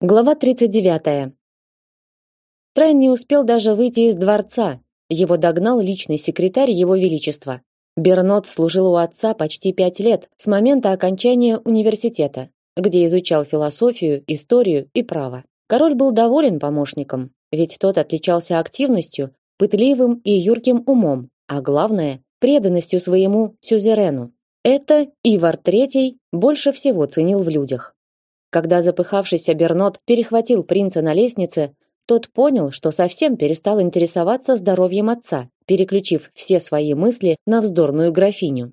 Глава 39. Трайн не успел даже выйти из дворца. Его догнал личный секретарь его величества. Бернот служил у отца почти пять лет с момента окончания университета, где изучал философию, историю и право. Король был доволен помощником, ведь тот отличался активностью, пытливым и юрким умом, а главное преданностью своему сюзерену. Это Ивар III больше всего ценил в людях. Когда запыхавшийся Бернот перехватил принца на лестнице, тот понял, что совсем перестал интересоваться здоровьем отца, переключив все свои мысли на вздорную графиню.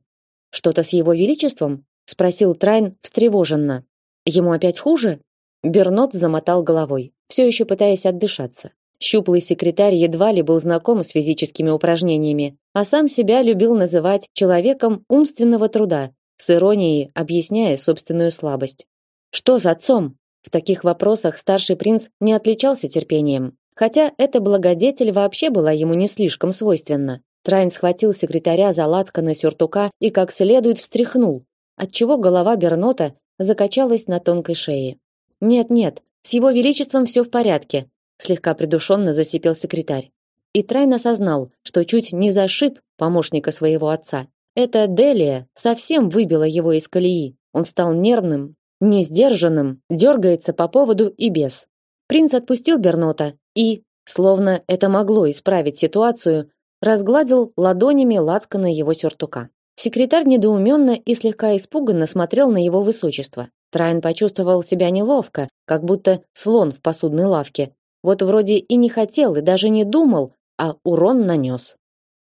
Что-то с его величеством? спросил Трайн встревоженно. Ему опять хуже? Бернот замотал головой, все еще пытаясь отдышаться. Щуплый секретарь едва ли был знаком с физическими упражнениями, а сам себя любил называть человеком умственного труда, с иронией объясняя собственную слабость. Что с отцом? В таких вопросах старший принц не отличался терпением, хотя эта благодетель вообще была ему не слишком свойственна. Трайн схватил секретаря за лацканы сюртука и как следует встряхнул, отчего голова Бернота закачалась на тонкой шее. Нет-нет, с его величеством все в порядке, слегка придушенно засипел секретарь. И Трайн осознал, что чуть не зашиб помощника своего отца. Эта Делия совсем выбила его из колеи. Он стал нервным, не сдержанным, дергается по поводу и без. Принц отпустил Бернота и, словно это могло исправить ситуацию, разгладил ладонями лацканы его сюртука. Секретарь недоуменно и слегка испуганно смотрел на его высочество. Трайн почувствовал себя неловко, как будто слон в посудной лавке. Вот вроде и не хотел, и даже не думал, а урон нанес.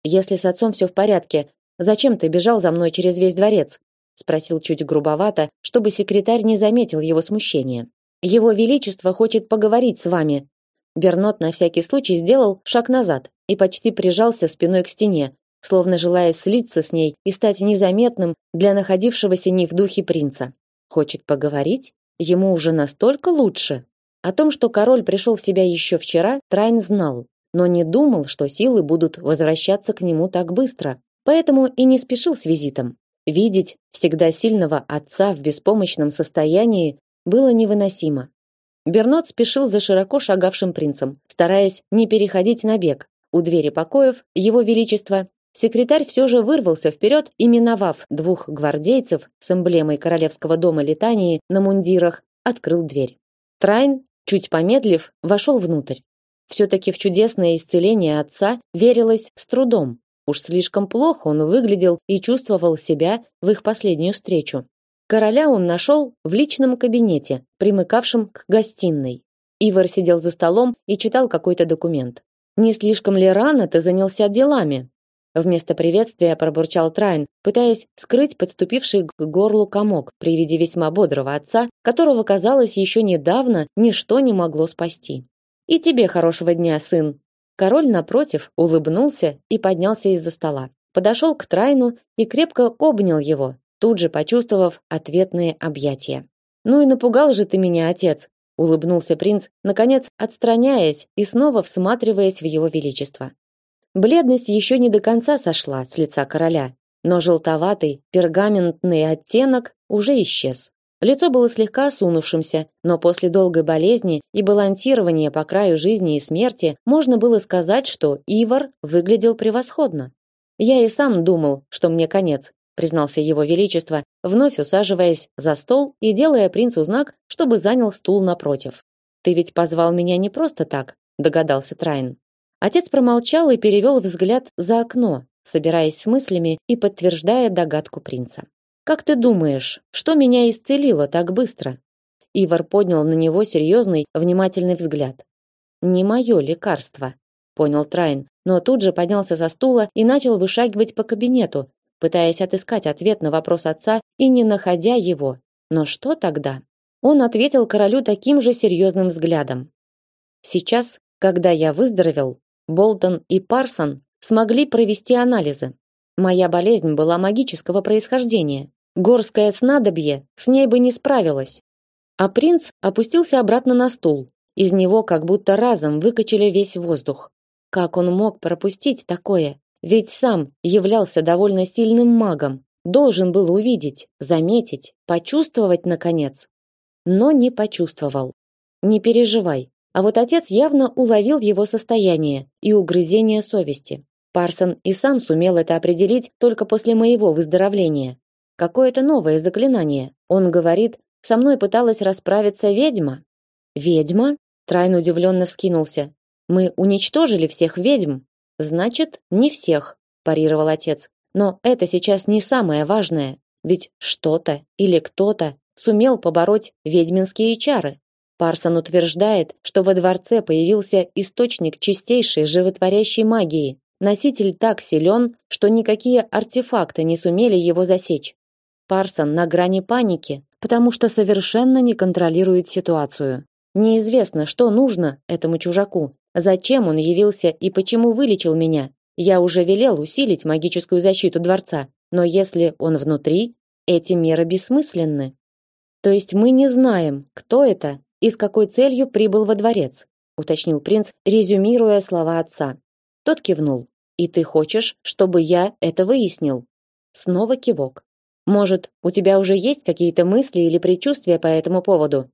Если с отцом все в порядке, зачем ты бежал за мной через весь дворец? Спросил чуть грубовато, чтобы секретарь не заметил его смущения. Его величество хочет поговорить с вами. Бернот на всякий случай сделал шаг назад и почти прижался спиной к стене, словно желая слиться с ней и стать незаметным для находившегося не в духе принца. Хочет поговорить? Ему уже настолько лучше. О том, что король пришел в себя еще вчера, Трайн знал, но не думал, что силы будут возвращаться к нему так быстро. Поэтому и не спешил с визитом. Видеть всегда сильного отца в беспомощном состоянии было невыносимо. Бернот спешил за широко шагавшим принцем, стараясь не переходить на бег. У двери покоев его величества секретарь все же вырвался вперед и миновав двух гвардейцев с эмблемой королевского дома Литании на мундирах, открыл дверь. Трайн, чуть помедлив, вошел внутрь. все таки в чудесное исцеление отца верилось с трудом. Уж слишком плохо он выглядел и чувствовал себя в их последнюю встречу. Короля он нашел в личном кабинете, примыкавшем к гостиной. Ивар сидел за столом и читал какой-то документ. Не слишком ли рано ты занялся делами? Вместо приветствия пробурчал Трайн, пытаясь скрыть подступивший к горлу комок при виде весьма бодрого отца, которого, казалось, еще недавно ничто не могло спасти. И тебе хорошего дня, сын, Король напротив улыбнулся и поднялся из-за стола. Подошел к Трайну и крепко обнял его, тут же почувствовав ответные объятия. Ну и напугал же ты меня, отец, улыбнулся принц, наконец отстраняясь и снова всматриваясь в его величество. Бледность еще не до конца сошла с лица короля, но желтоватый пергаментный оттенок уже исчез. Лицо было слегка осунувшимся, но после долгой болезни и балансирования по краю жизни и смерти можно было сказать, что Ивар выглядел превосходно. Я и сам думал, что мне конец, признался его величество, вновь усаживаясь за стол и делая принцу знак, чтобы занял стул напротив. Ты ведь позвал меня не просто так, догадался Трайн. Отец промолчал и перевел взгляд за окно, собираясь с мыслями и подтверждая догадку принца. Как ты думаешь, что меня исцелило так быстро? Ивар поднял на него серьезный, внимательный взгляд. Не мое лекарство, понял Трайн, но тут же поднялся со стула и начал вышагивать по кабинету, пытаясь отыскать ответ на вопрос отца и не находя его. Но что тогда? Он ответил королю таким же серьезным взглядом. Сейчас, когда я выздоровел, Болтон и Парсон смогли провести анализы. Моя болезнь была магического происхождения. Горское снадобье с ней бы не справилось. А принц опустился обратно на стул. Из него как будто разом выкачали весь воздух. Как он мог пропустить такое? Ведь сам являлся довольно сильным магом, должен был увидеть, заметить, почувствовать наконец, но не почувствовал. Не переживай. А вот отец явно уловил его состояние и угрызение совести. Парсон и сам сумел это определить только после моего выздоровления. Какое-то новое заклинание. Он говорит, со мной пыталась расправиться ведьма. Ведьма? Трайн удивленно вскинулся. Мы уничтожили всех ведьм. Значит, не всех, парировал отец. Но это сейчас не самое важное, ведь что-то или кто-то сумел побороть ведьминские чары. Парсон утверждает, что во дворце появился источник чистейшей животворящей магии. Носитель так силен, что никакие артефакты не сумели его засечь. Парсон на грани паники, потому что совершенно не контролирует ситуацию. Неизвестно, что нужно этому чужаку, зачем он явился и почему вылечил меня. Я уже велел усилить магическую защиту дворца, но если он внутри, эти меры бессмысленны. То есть мы не знаем, кто это и с какой целью прибыл во дворец, уточнил принц, резюмируя слова отца. Тот кивнул. И ты хочешь, чтобы я это выяснил? Снова кивок. Может, у тебя уже есть какие-то мысли или предчувствия по этому поводу?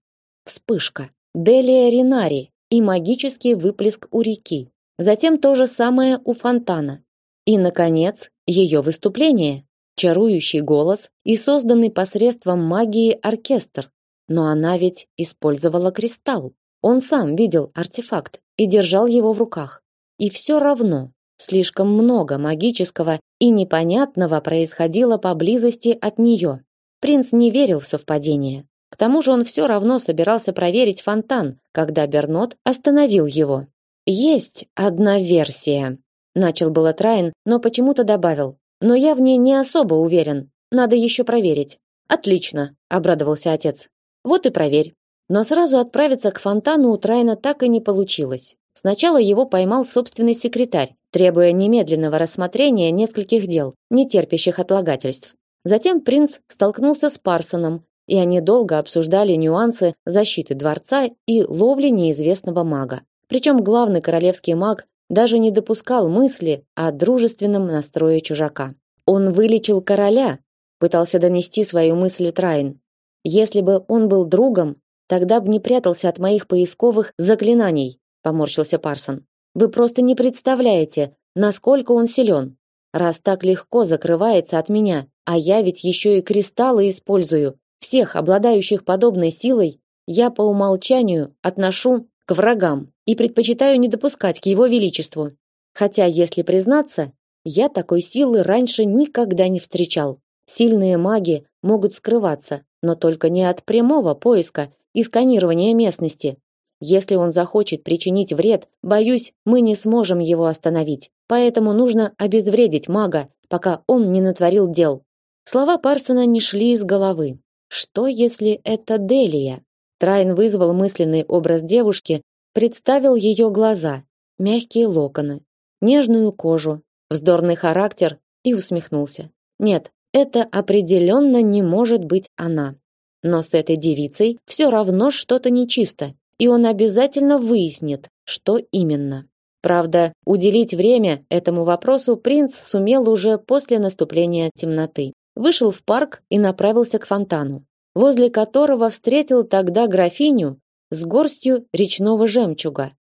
Вспышка. Делия Ринари и магический выплеск у реки. Затем то же самое у фонтана. И наконец, ее выступление, чарующий голос и созданный посредством магии оркестр, но она ведь использовала кристалл. Он сам видел артефакт и держал его в руках. И все равно слишком много магического и непонятного происходило поблизости от нее. Принц не верил в совпадение. К тому же он все равно собирался проверить фонтан, когда Бернот остановил его. Есть одна версия, начал было Трайн, но почему-то добавил: "Но я в ней не особо уверен. Надо еще проверить". Отлично, обрадовался отец. Вот и проверь. Но сразу отправиться к фонтану у Трайна так и не получилось. Сначала его поймал собственный секретарь, требуя немедленного рассмотрения нескольких дел, не терпящих отлагательств. Затем принц столкнулся с Парсоном, и они долго обсуждали нюансы защиты дворца и ловли неизвестного мага. Причем главный королевский маг даже не допускал мысли о дружественном настрое чужака. Он вылечил короля, пытался донести свою мысль Трайн. Если бы он был другом, тогда бы не прятался от моих поисковых заклинаний, поморщился Парсон. Вы просто не представляете, насколько он силен. Раз так легко закрывается от меня, а я ведь еще и кристаллы использую. Всех обладающих подобной силой я по умолчанию отношу к врагам и предпочитаю не допускать к его величеству. Хотя, если признаться, я такой силы раньше никогда не встречал. Сильные маги могут скрываться, но только не от прямого поиска и сканирования местности. Если он захочет причинить вред, боюсь, мы не сможем его остановить. Поэтому нужно обезвредить мага, пока он не натворил дел. Слова Парсона не шли из головы. Что если это Делия? Трайн вызвал мысленный образ девушки, представил ее глаза, мягкие локоны, нежную кожу, вздорный характер и усмехнулся. Нет, это определенно не может быть она. Но с этой девицей все равно что-то нечисто, и он обязательно выяснит, что именно. Правда, уделить время этому вопросу принц сумел уже после наступления темноты. Вышел в парк и направился к фонтану, возле которого встретил тогда графиню с горстью речного жемчуга.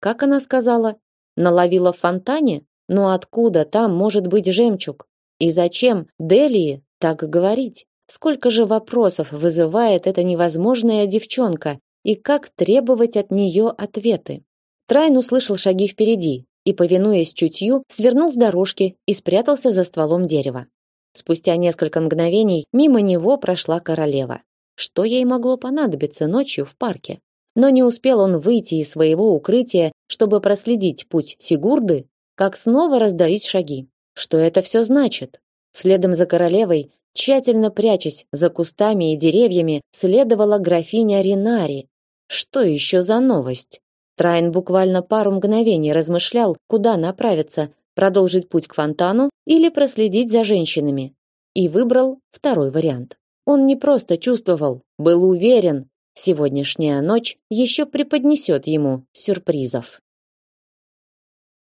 Как она сказала? Наловила в фонтане? Но откуда там может быть жемчуг? И зачем Делии так говорить? Сколько же вопросов вызывает эта невозможная девчонка, и как требовать от нее ответы? Трайн услышал шаги впереди и, повинуясь чутью, свернул с дорожки и спрятался за стволом дерева. Спустя несколько мгновений мимо него прошла королева. Что ей могло понадобиться ночью в парке? Но не успел он выйти из своего укрытия, чтобы проследить путь Сигурды, как снова раздались шаги. Что это все значит? Следом за королевой, тщательно прячась за кустами и деревьями, следовала графиня Ринари. Что еще за новость? Трайн буквально пару мгновений размышлял, куда направиться, продолжить путь к фонтану или проследить за женщинами, и выбрал второй вариант. Он не просто чувствовал, был уверен, сегодняшняя ночь еще преподнесет ему сюрпризов.